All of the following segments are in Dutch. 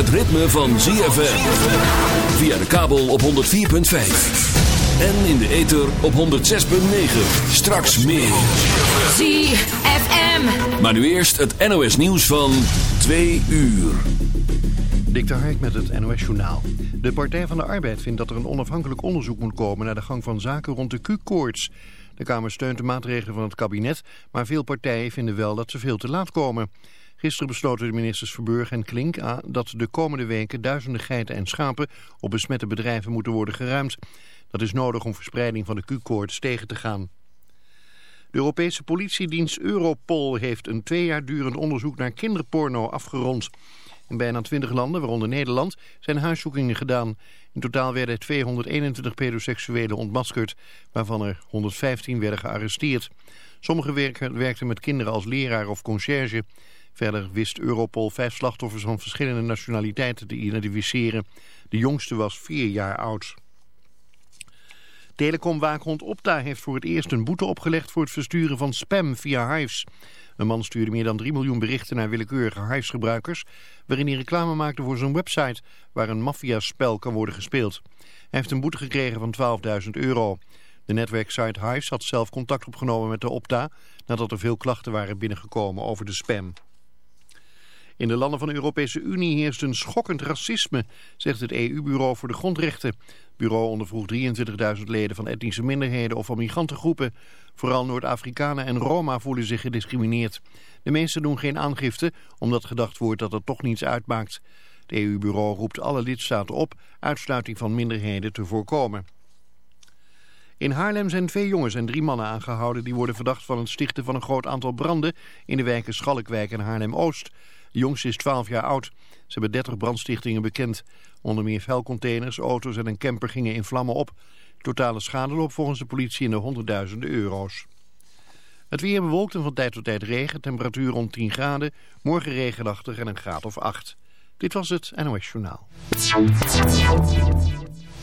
het ritme van ZFM. Via de kabel op 104.5. En in de ether op 106.9. Straks meer. ZFM. Maar nu eerst het NOS nieuws van 2 uur. Dik de Hark met het NOS Journaal. De Partij van de Arbeid vindt dat er een onafhankelijk onderzoek moet komen... naar de gang van zaken rond de Q-koorts. De Kamer steunt de maatregelen van het kabinet... maar veel partijen vinden wel dat ze veel te laat komen. Gisteren besloten de ministers Verburg en Klink dat de komende weken duizenden geiten en schapen op besmette bedrijven moeten worden geruimd. Dat is nodig om verspreiding van de Q-koorts tegen te gaan. De Europese politiedienst Europol heeft een twee jaar durend onderzoek naar kinderporno afgerond. In bijna 20 landen, waaronder Nederland, zijn huiszoekingen gedaan. In totaal werden 221 pedoseksuelen ontmaskerd, waarvan er 115 werden gearresteerd. Sommigen werkten met kinderen als leraar of conciërge. Verder wist Europol vijf slachtoffers van verschillende nationaliteiten te identificeren. De jongste was vier jaar oud. Telecomwaakhond Opta heeft voor het eerst een boete opgelegd voor het versturen van spam via Hives. Een man stuurde meer dan 3 miljoen berichten naar willekeurige Hives-gebruikers... waarin hij reclame maakte voor zijn website waar een maffiaspel kan worden gespeeld. Hij heeft een boete gekregen van 12.000 euro. De netwerksite Hives had zelf contact opgenomen met de Opta... nadat er veel klachten waren binnengekomen over de spam. In de landen van de Europese Unie heerst een schokkend racisme, zegt het EU-bureau voor de grondrechten. Het bureau ondervroeg 23.000 leden van etnische minderheden of van migrantengroepen. Vooral Noord-Afrikanen en Roma voelen zich gediscrimineerd. De meesten doen geen aangifte, omdat gedacht wordt dat het toch niets uitmaakt. Het EU-bureau roept alle lidstaten op uitsluiting van minderheden te voorkomen. In Haarlem zijn twee jongens en drie mannen aangehouden... die worden verdacht van het stichten van een groot aantal branden... in de wijken Schalkwijk en Haarlem-Oost... De jongste is 12 jaar oud. Ze hebben 30 brandstichtingen bekend. Onder meer vuilcontainers, auto's en een camper gingen in vlammen op. Totale schade loopt volgens de politie in de honderdduizenden euro's. Het weer bewolkt en van tijd tot tijd regen. Temperatuur rond 10 graden. Morgen regenachtig en een graad of 8. Dit was het NOS Journaal.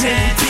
ten.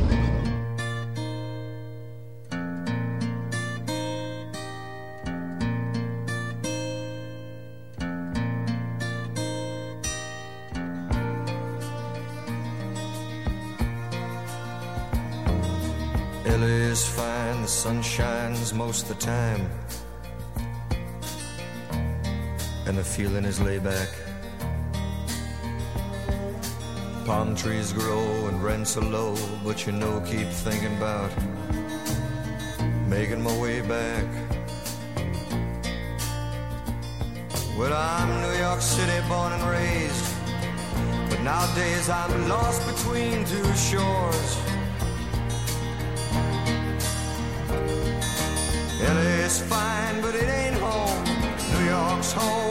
And the feeling is laid back. Palm trees grow and rents are low, but you know, keep thinking about making my way back. Well, I'm New York City born and raised, but nowadays I'm lost between two shores. LA's fine, but it ain't home. New York's home,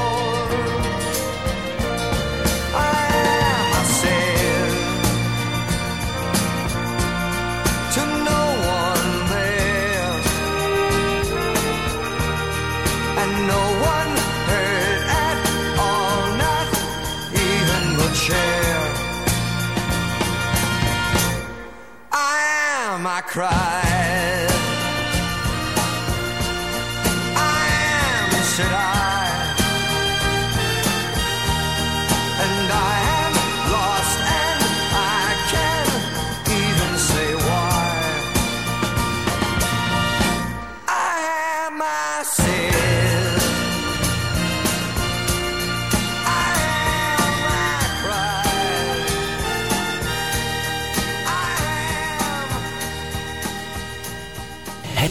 cry.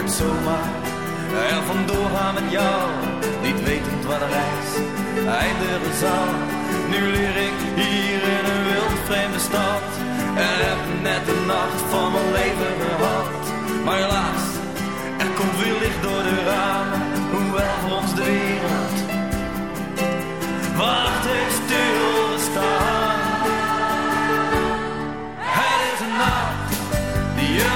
Het zomaar er vandoor gaan met jou, niet wetend waar de reis eindigen zal. Nu leer ik hier in een wild vreemde stad en heb net de nacht van mijn leven gehad. Maar helaas, er komt weer licht door de ramen, hoewel voor ons de wereld wacht heeft stilgestaan. Het is een nacht die je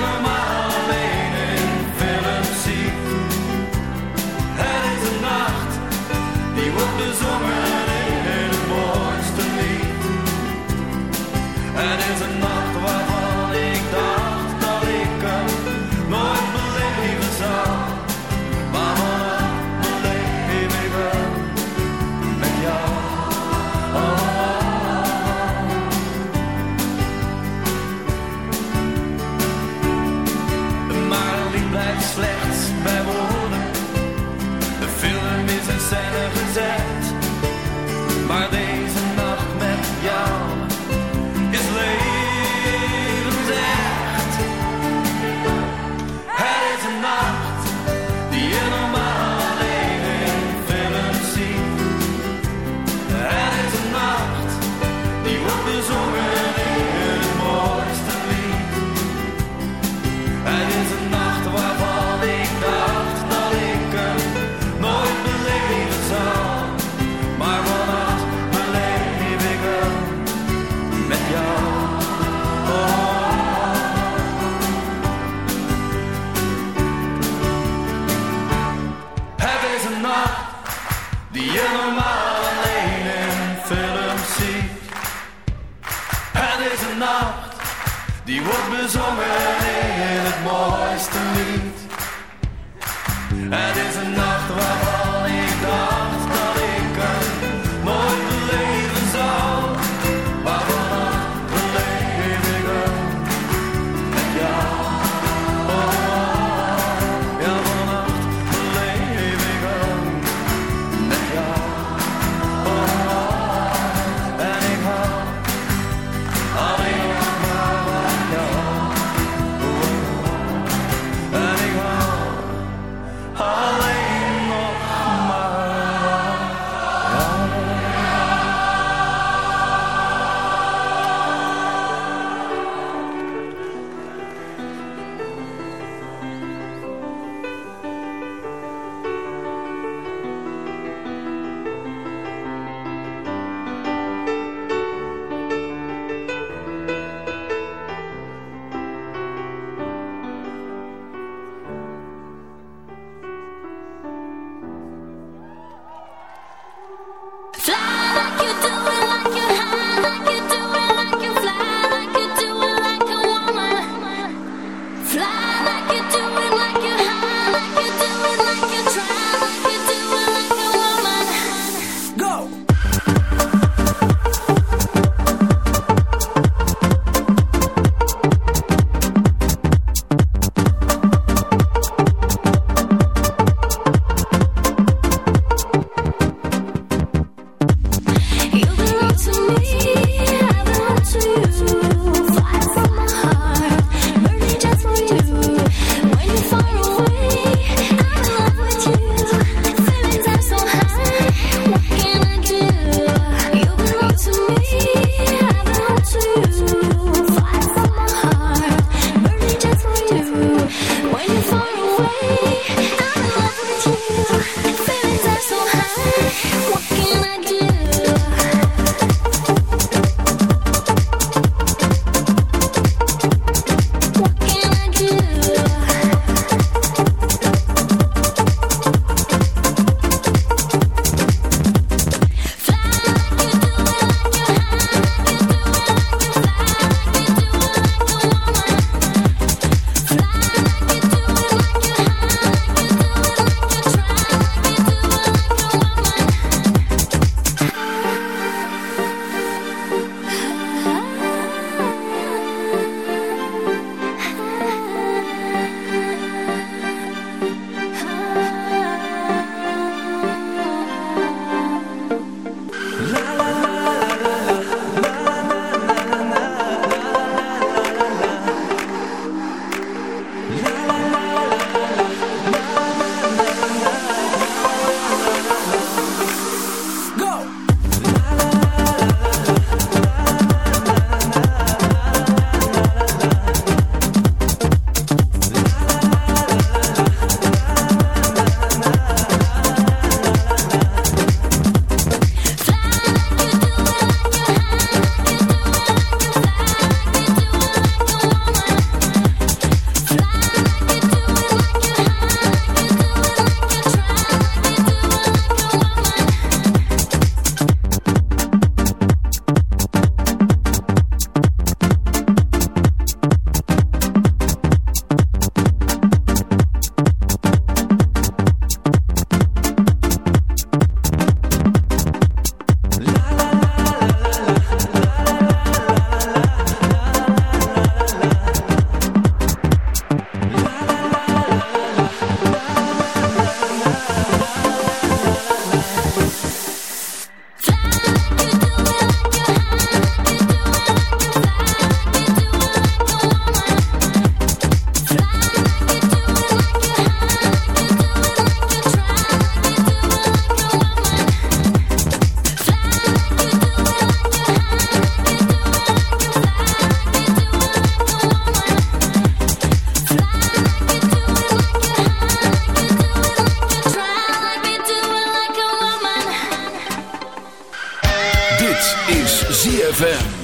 ZFM.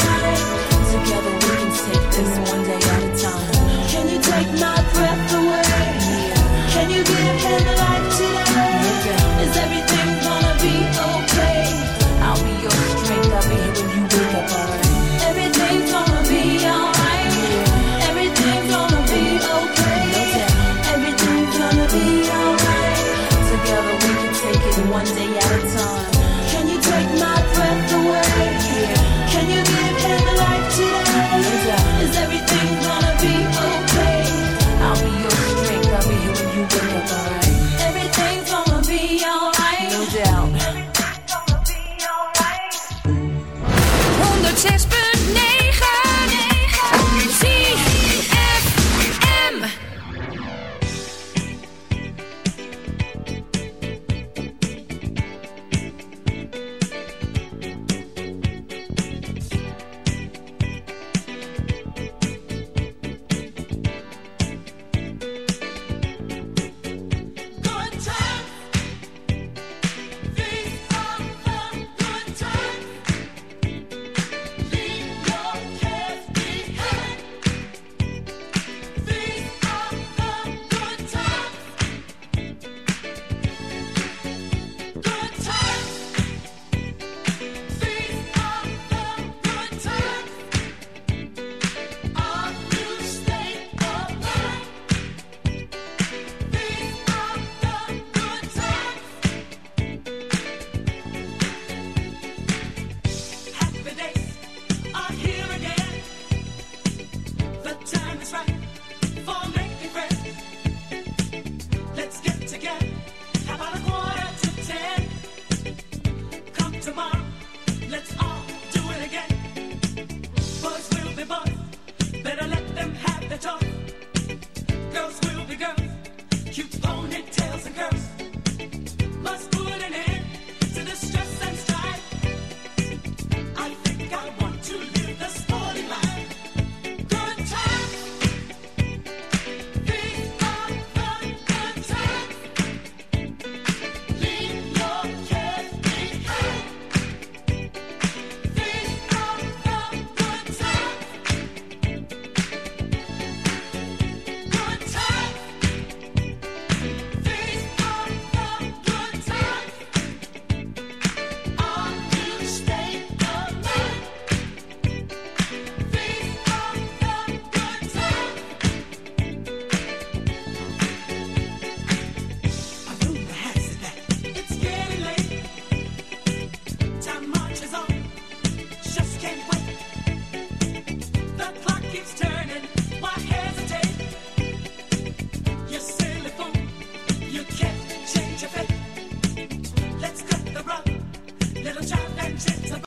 Together we can take this one